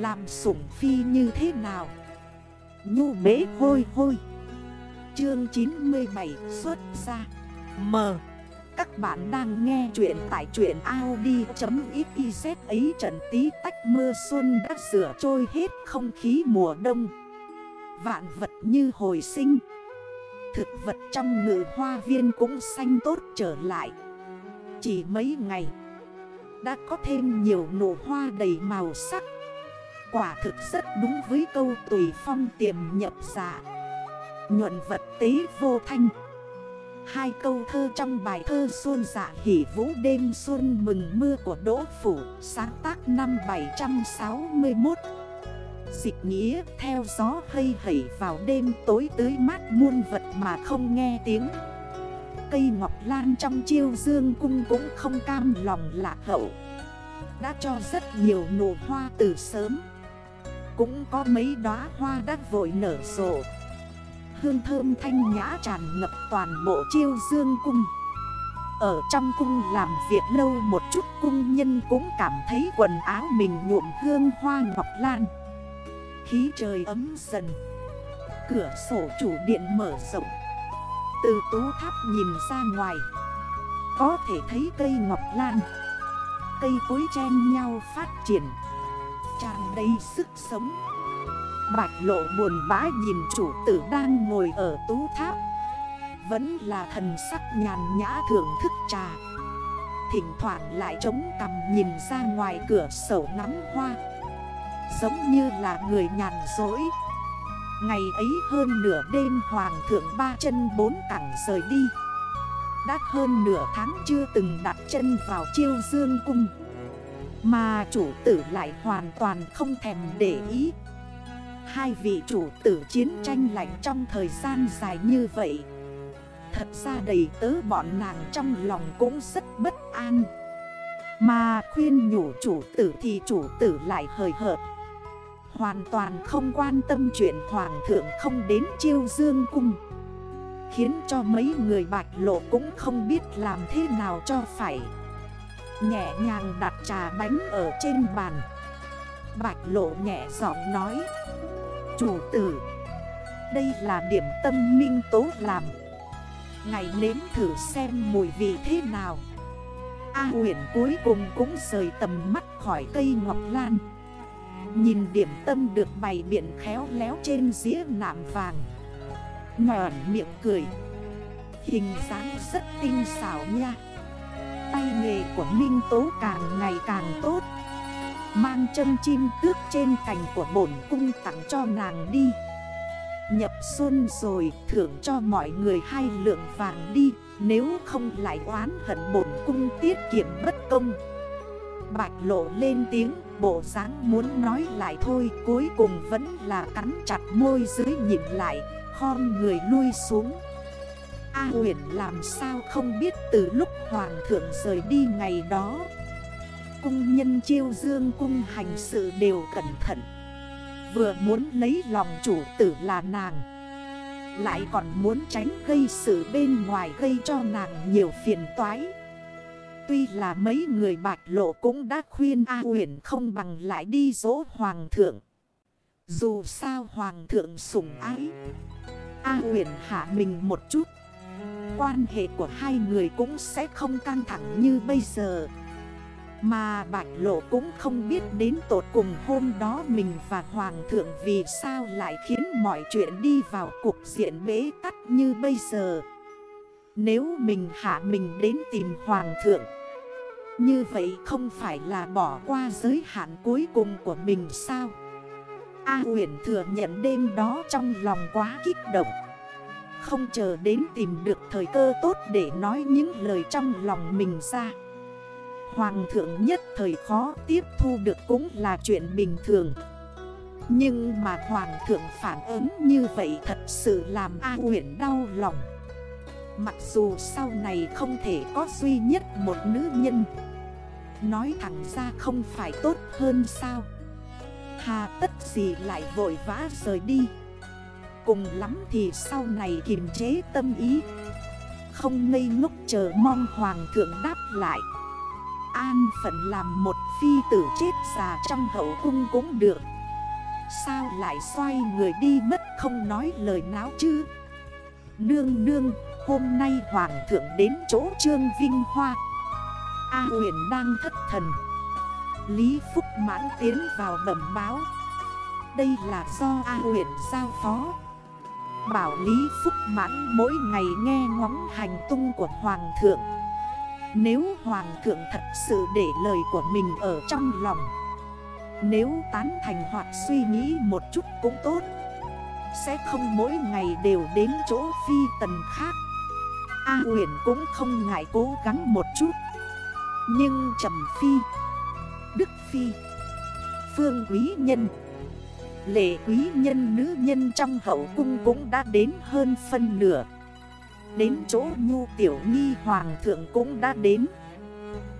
Làm sủng phi như thế nào? Nhu bế hôi hôi. Chương 97 xuất ra. M. Các bạn đang nghe chuyện tại chuyện Audi.xyz ấy trận tí tách mưa xuân đã sửa trôi hết không khí mùa đông. Vạn vật như hồi sinh. Thực vật trong ngự hoa viên cũng xanh tốt trở lại. Chỉ mấy ngày, Đã có thêm nhiều nụ hoa đầy màu sắc. Quả thực rất đúng với câu tùy phong tiềm nhập giả. Nhuận vật tế vô thanh. Hai câu thơ trong bài thơ xuân dạ hỷ vũ đêm xuân mừng mưa của Đỗ Phủ, Sáng tác năm 761 Dịch nghĩa theo gió hơi hẩy vào đêm tối tưới mát muôn vật mà không nghe tiếng. Cây ngọc lan trong chiêu dương cung cũng không cam lòng lạc hậu. Đã cho rất nhiều nụ hoa từ sớm. Cũng có mấy đóa hoa đã vội nở rộ. Hương thơm thanh nhã tràn ngập toàn bộ chiêu dương cung. Ở trong cung làm việc lâu một chút, cung nhân cũng cảm thấy quần áo mình nhuộm hương hoa ngọc lan. Khí trời ấm dần. Cửa sổ chủ điện mở rộng. Từ tú tháp nhìn ra ngoài, Có thể thấy cây ngọc lan. Cây cối chen nhau phát triển đầy sức sống. Bạch lộ buồn bã nhìn chủ tử đang ngồi ở tú tháp. Vẫn là thần sắc nhàn nhã thưởng thức trà. Thỉnh thoảng lại trống cầm nhìn ra ngoài cửa sổ ngắm hoa. Giống như là người nhàn dỗi Ngày ấy hơn nửa đêm hoàng thượng ba chân bốn cẳng rời đi. Đã hơn nửa tháng chưa từng đặt chân vào chiêu dương cung. Mà chủ tử lại hoàn toàn không thèm để ý. Hai vị chủ tử chiến tranh lạnh trong thời gian dài như vậy. Thật ra đầy tớ bọn nàng trong lòng cũng rất bất an. Mà khuyên nhủ chủ tử thì chủ tử lại hời hợt. Hoàn toàn không quan tâm chuyện hoàng thượng không đến chiêu dương cung. Khiến cho mấy người bạch lộ cũng không biết làm thế nào cho phải. Nhẹ nhàng đặt trà bánh ở trên bàn. Bạch lộ nhẹ giọng nói, Chủ tử, Đây là điểm tâm minh tố làm. Ngày nếm thử xem mùi vị thế nào. A huyền cuối cùng cũng rời tầm mắt khỏi cây ngọc lan. Nhìn điểm tâm được bày biện khéo léo trên dĩa nạm vàng. Ngọn miệng cười, Hình dáng rất tinh xảo nha. Tay nghề của Minh Tố càng ngày càng tốt. Mang chân chim tước trên cành của bổn cung tặng cho nàng đi. Nhập xuân rồi thưởng cho mọi người hai lượng vàng đi, Nếu không lại oán hận bổn cung tiết kiệm bất công. Bạch lộ lên tiếng, Bộ dáng muốn nói lại thôi, Cuối cùng vẫn là cắn chặt môi dưới nhìn lại, Khom người lui xuống. A huyền làm sao không biết từ lúc hoàng thượng rời đi ngày đó Cung nhân chiêu dương cung hành sự đều cẩn thận Vừa muốn lấy lòng chủ tử là nàng Lại còn muốn tránh gây sự bên ngoài gây cho nàng nhiều phiền toái Tuy là mấy người bạch lộ cũng đã khuyên A huyền không bằng lại đi dỗ hoàng thượng. Dù sao hoàng thượng sủng ái. A huyền hạ mình một chút. Quan hệ của hai người cũng sẽ không căng thẳng như bây giờ. Mà bạch lộ cũng không biết đến tột cùng hôm đó mình và hoàng thượng vì sao lại khiến mọi chuyện đi vào cuộc diện bế tắc như bây giờ. Nếu mình hạ mình đến tìm hoàng thượng, như vậy không phải là bỏ qua giới hạn cuối cùng của mình sao A uyển thừa nhận đêm đó trong lòng quá kích động không chờ đến tìm được thời cơ tốt để nói những lời trong lòng mình ra. Hoàng thượng nhất thời khó tiếp thu được cũng là chuyện bình thường. Nhưng mà Hoàng thượng phản ứng như vậy thật sự làm A huyền đau lòng. Mặc dù sau này không thể có duy nhất một nữ nhân. Nói thẳng ra không phải tốt hơn sao? Hà tất gì lại vội vã rời đi? Cùng lắm thì sau này kiềm chế tâm ý. Không ngây ngốc chờ mong hoàng thượng đáp lại. An phận làm một phi tử chết già trong hậu cung cũng được. Sao lại xoay người đi mất không nói lời náo chứ? Nương nương, hôm nay hoàng thượng đến chỗ trương vinh hoa. A huyền đang thất thần. Lý Phúc mãn tiến vào bẩm báo. Đây là do A huyền giao phó. Bảo Lý Phúc mãn mỗi ngày nghe ngóng hành tung của Hoàng thượng. Nếu Hoàng thượng thật sự để lời của mình ở trong lòng, Nếu tán thành hoặc suy nghĩ một chút cũng tốt. Sẽ không mỗi ngày đều đến chỗ phi tần khác. A huyền cũng không ngại cố gắng một chút. Nhưng Trầm Phi, Đức Phi, Phương Quý Nhân Lệ quý nhân nữ nhân trong hậu cung cũng đã đến hơn phân nửa. Đến chỗ nhu tiểu nghi hoàng thượng cũng đã đến.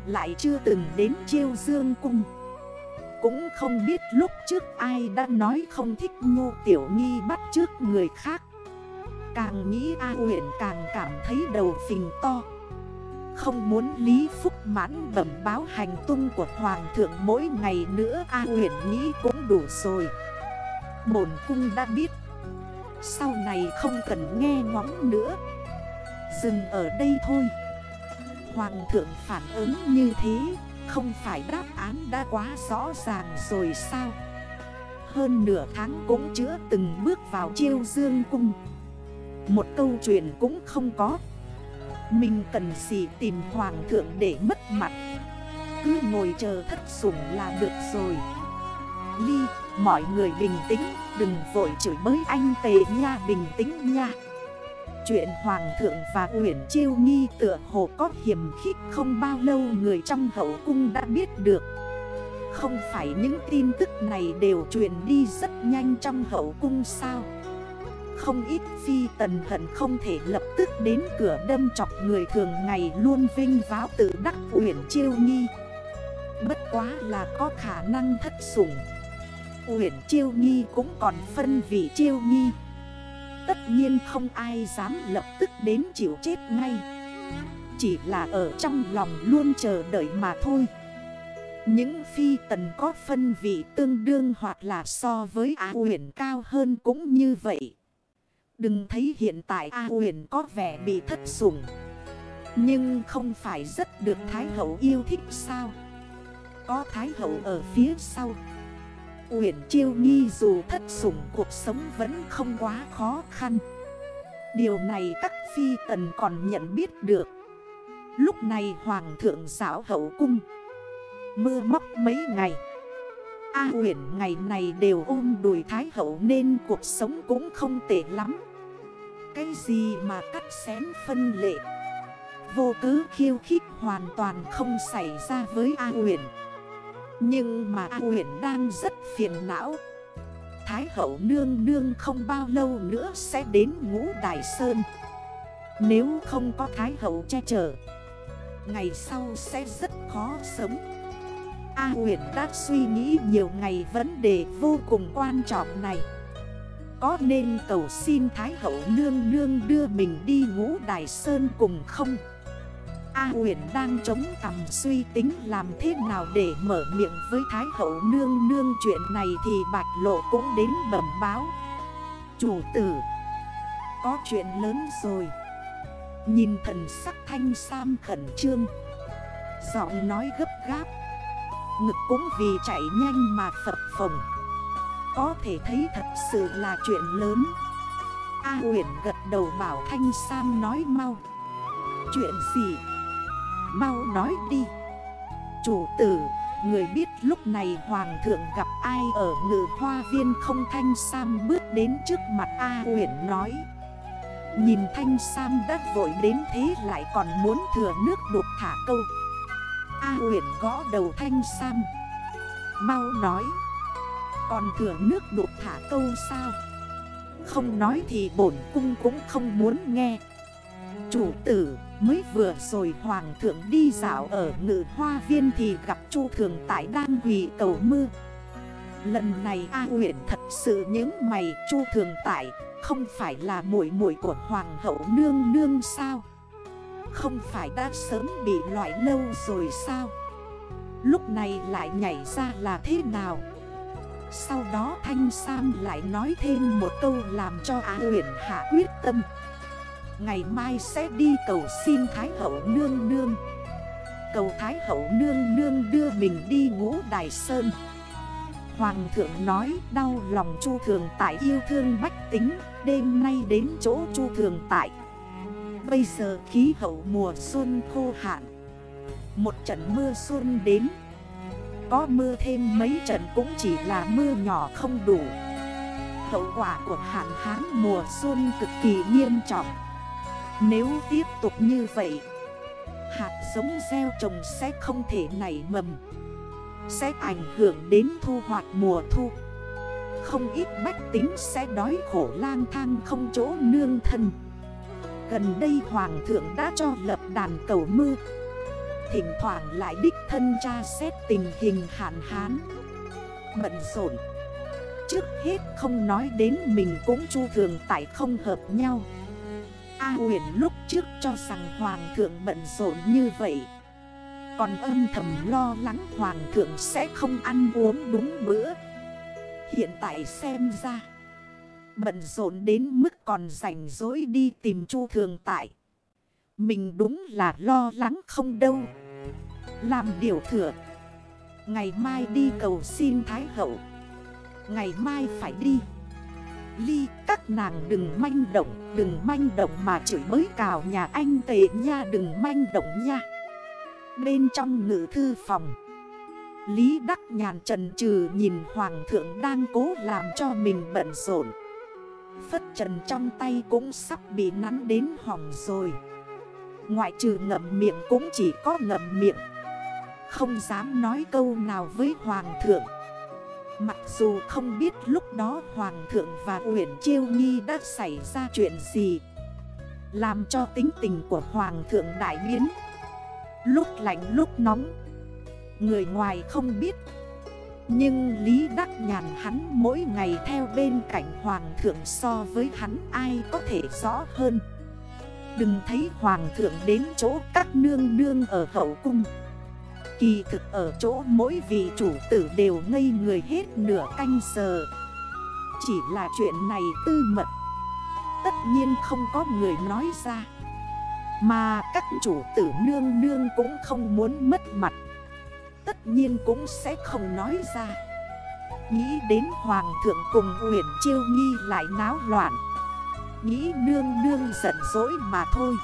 Lại chưa từng đến chiêu dương cung. Cũng không biết lúc trước ai đã nói không thích nhu tiểu nghi bắt trước người khác. Càng nghĩ A huyện càng cảm thấy đầu phình to. Không muốn Lý Phúc mãn bẩm báo hành tung của Hoàng thượng mỗi ngày nữa, A huyện nghĩ cũng đủ rồi. Bổn cung đã biết. Sau này không cần nghe ngóng nữa. Dừng ở đây thôi. Hoàng thượng phản ứng như thế, Không phải đáp án đã quá rõ ràng rồi sao? Hơn nửa tháng cũng chưa từng bước vào chiêu dương cung. Một câu chuyện cũng không có. Mình cần gì tìm hoàng thượng để mất mặt? Cứ ngồi chờ thất sủng là được rồi. Ly Mọi người bình tĩnh, Đừng vội chửi bới anh tề nha, bình tĩnh nha. Chuyện Hoàng thượng và Uyển Chiêu Nghi tựa hồ có hiểm khích không bao lâu người trong hậu cung đã biết được. Không phải những tin tức này đều truyền đi rất nhanh trong hậu cung sao? Không ít phi tần hận không thể lập tức đến cửa đâm chọc người thường ngày luôn vinh váo tự đắc Uyển Chiêu Nghi. Bất quá là có khả năng thất sủng. Uyển chiêu nghi cũng còn phân vị chiêu nghi. Tất nhiên không ai dám lập tức đến chịu chết ngay. Chỉ là ở trong lòng luôn chờ đợi mà thôi. Những phi tần có phân vị tương đương hoặc là so với A Uyển cao hơn cũng như vậy. Đừng thấy hiện tại A Uyển có vẻ bị thất sủng. Nhưng không phải rất được Thái Hậu yêu thích sao? Có Thái Hậu ở phía sau. Uyển Chiêu Nghi dù thất sủng cuộc sống vẫn không quá khó khăn. Điều này các phi tần còn nhận biết được. Lúc này Hoàng thượng giáo hậu cung. Mưa móc mấy ngày. A à, huyền ngày này đều ôm đùi thái hậu nên cuộc sống cũng không tệ lắm. Cái gì mà cắt xén phân lệ? Vô cứ khiêu khích hoàn toàn không xảy ra với A huyền nhưng mà A huyện đang rất phiền não. Thái hậu nương nương không bao lâu nữa sẽ đến ngũ đài Sơn. Nếu không có Thái hậu che chở, Ngày sau sẽ rất khó sống. A huyện đã suy nghĩ nhiều ngày, vấn đề vô cùng quan trọng này. Có nên cầu xin Thái hậu nương nương đưa mình đi ngũ đài Sơn cùng không? A huyền đang chống cằm suy tính làm thế nào để mở miệng với Thái hậu nương nương chuyện này thì bạch lộ cũng đến bẩm báo. Chủ tử, có chuyện lớn rồi. Nhìn thần sắc thanh sam khẩn trương. Giọng nói gấp gáp. Ngực cũng vì chạy nhanh mà phập phồng. Có thể thấy thật sự là chuyện lớn. A huyền gật đầu bảo thanh sam nói mau. Chuyện gì? Mau nói đi. Chủ tử, Người biết lúc này hoàng thượng gặp ai ở ngự hoa viên không thanh sam bước đến trước mặt A uyển nói. Nhìn thanh sam đã vội đến thế lại còn muốn thừa nước đục thả câu. A uyển gõ đầu thanh sam. Mau nói, Còn thừa nước đục thả câu sao? Không nói thì bổn cung cũng không muốn nghe. Chủ tử, Mới vừa rồi hoàng thượng đi dạo ở ngự hoa viên thì gặp chu thường tại đang quỳ cầu mưa. Lần này A huyện thật sự những mày, chu thường tại, Không phải là muội muội của hoàng hậu nương nương sao? Không phải đã sớm bị loại lâu rồi sao? Lúc này lại nhảy ra là thế nào? Sau đó Thanh Sam lại nói thêm một câu làm cho Á huyền hạ quyết tâm. Ngày mai sẽ đi cầu xin Thái Hậu Nương Nương. Cầu Thái Hậu Nương Nương đưa mình đi ngũ Đài Sơn. Hoàng thượng nói, đau lòng Chu Thường Tại yêu thương bách tính, Đêm nay đến chỗ Chu Thường Tại. Bây giờ khí hậu mùa xuân khô hạn. Một trận mưa xuân đến. Có mưa thêm mấy trận cũng chỉ là mưa nhỏ không đủ. Hậu quả của hạn hán mùa xuân cực kỳ nghiêm trọng. Nếu tiếp tục như vậy, Hạt giống gieo trồng sẽ không thể nảy mầm. Sẽ ảnh hưởng đến thu hoạch mùa thu. Không ít bách tính sẽ đói khổ lang thang không chỗ nương thân. Gần đây Hoàng thượng đã cho lập đàn cầu mưa. Thỉnh thoảng lại đích thân tra xét tình hình hạn hán. Bận rộn. Trước hết không nói đến mình cũng chu thường tại không hợp nhau. A huyền lúc trước cho rằng Hoàng thượng bận rộn như vậy Còn âm thầm lo lắng Hoàng thượng sẽ không ăn uống đúng bữa Hiện tại xem ra, Bận rộn đến mức còn rảnh rỗi đi tìm Chu Thường Tại. Mình đúng là lo lắng không đâu. Làm điều thừa. Ngày mai đi cầu xin Thái Hậu. Ngày mai phải đi. Ly, các nàng đừng manh động, Đừng manh động mà chửi bới cào nhà anh tệ nha, Đừng manh động nha. Bên trong ngự thư phòng, Lý Đắc Nhàn trần trừ nhìn Hoàng thượng đang cố làm cho mình bận rộn. Phất trần trong tay cũng sắp bị nắn đến hỏng rồi. Ngoại trừ ngậm miệng cũng chỉ có ngậm miệng. Không dám nói câu nào với Hoàng thượng. Mặc dù không biết lúc đó Hoàng thượng và Uyển Chiêu Nhi đã xảy ra chuyện gì, Làm cho tính tình của Hoàng thượng đại biến. Lúc lạnh lúc nóng, Người ngoài không biết. Nhưng Lý Đắc Nhàn hắn mỗi ngày theo bên cạnh Hoàng thượng so với hắn ai có thể rõ hơn. Đừng thấy Hoàng thượng đến chỗ các nương nương ở hậu cung. Kỳ thực ở chỗ mỗi vị chủ tử đều ngây người hết nửa canh giờ. Chỉ là chuyện này tư mật. Tất nhiên không có người nói ra. Mà các chủ tử nương nương cũng không muốn mất mặt. Tất nhiên cũng sẽ không nói ra. Nghĩ đến Hoàng thượng cùng huyền Chiêu Nhi lại náo loạn. Nghĩ nương nương giận dỗi mà thôi.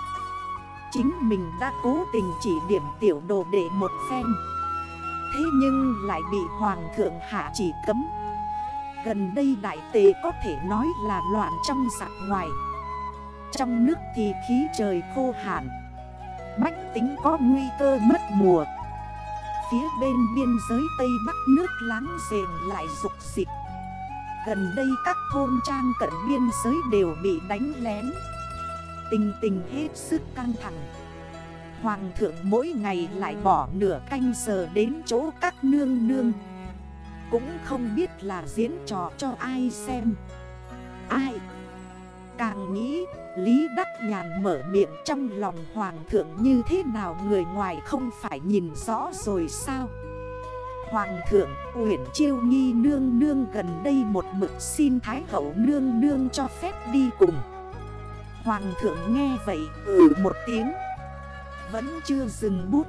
Chính mình đã cố tình chỉ điểm tiểu đồ để một phen. Thế nhưng lại bị Hoàng thượng hạ chỉ cấm. Gần đây đại tề có thể nói là loạn trong sạc ngoài. Trong nước thì khí trời khô hạn. Bách tính có nguy cơ mất mùa. Phía bên biên giới Tây Bắc nước láng giềng lại rục dịch Gần đây các thôn trang cận biên giới đều bị đánh lén. Tình tình hết sức căng thẳng. Hoàng thượng mỗi ngày lại bỏ nửa canh giờ đến chỗ các nương nương. Cũng không biết là diễn trò cho ai xem. Ai? Càng nghĩ, Lý Đắc Nhàn mở miệng trong lòng Hoàng thượng như thế nào người ngoài không phải nhìn rõ rồi sao? Hoàng thượng, Uyển Chiêu Nghi nương nương gần đây một mực xin Thái hậu nương nương cho phép đi cùng. Hoàng thượng nghe vậy ừ một tiếng. Vẫn chưa dừng bút.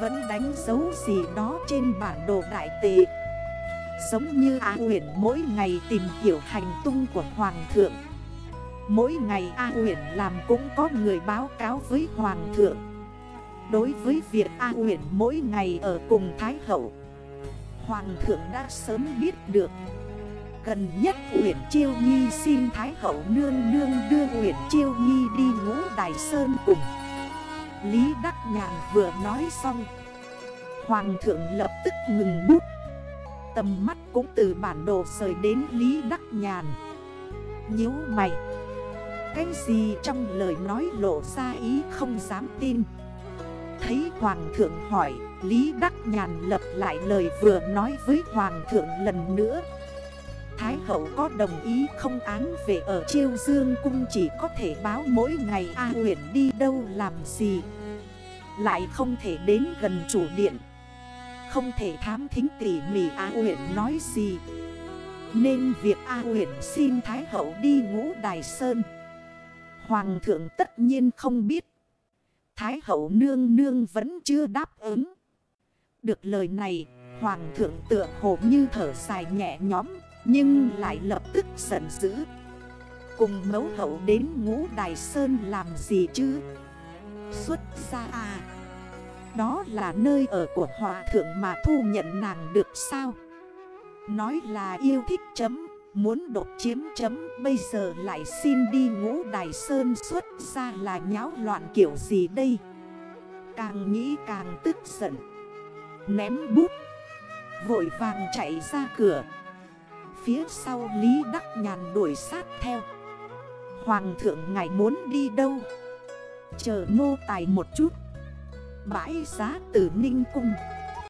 Vẫn đánh dấu gì đó trên bản đồ đại tệ Giống như A Huyền mỗi ngày tìm hiểu hành tung của Hoàng thượng. Mỗi ngày A huyền làm cũng có người báo cáo với Hoàng thượng. Đối với việc A huyền mỗi ngày ở cùng Thái Hậu, Hoàng thượng đã sớm biết được. Gần nhất Uyển Chiêu Nhi xin Thái Hậu nương nương đưa Uyển Chiêu Nhi đi ngũ Đài Sơn cùng. Lý Đắc Nhàn vừa nói xong, Hoàng thượng lập tức ngừng bút. Tầm mắt cũng từ bản đồ rời đến Lý Đắc Nhàn. Nhếu mày. Cái gì trong lời nói lộ ra ý không dám tin? Thấy Hoàng thượng hỏi, Lý Đắc Nhàn lập lại lời vừa nói với Hoàng thượng lần nữa. Thái hậu có đồng ý không án về ở Chiêu Dương Cung chỉ có thể báo mỗi ngày A huyền đi đâu làm gì. Lại không thể đến gần chủ điện. Không thể thám thính tỉ mỉ A huyện nói gì. Nên việc A huyện xin Thái Hậu đi ngũ Đài Sơn. Hoàng thượng tất nhiên không biết. Thái Hậu nương nương vẫn chưa đáp ứng. Được lời này, Hoàng thượng tựa hồ như thở dài nhẹ nhõm. Nhưng lại lập tức giận dữ. Cùng mấu hậu đến ngũ Đài Sơn làm gì chứ? Xuất ra à? Đó là nơi ở của hòa thượng mà thu nhận nàng được sao? Nói là yêu thích chấm, Muốn đột chiếm chấm, Bây giờ lại xin đi ngũ Đài Sơn xuất ra là nháo loạn kiểu gì đây? Càng nghĩ càng tức giận. Ném bút. Vội vàng chạy ra cửa. Phía sau Lý Đắc Nhàn đuổi sát theo. Hoàng thượng ngài muốn đi đâu? Chờ nô tài một chút. Bãi giá tử ninh cung.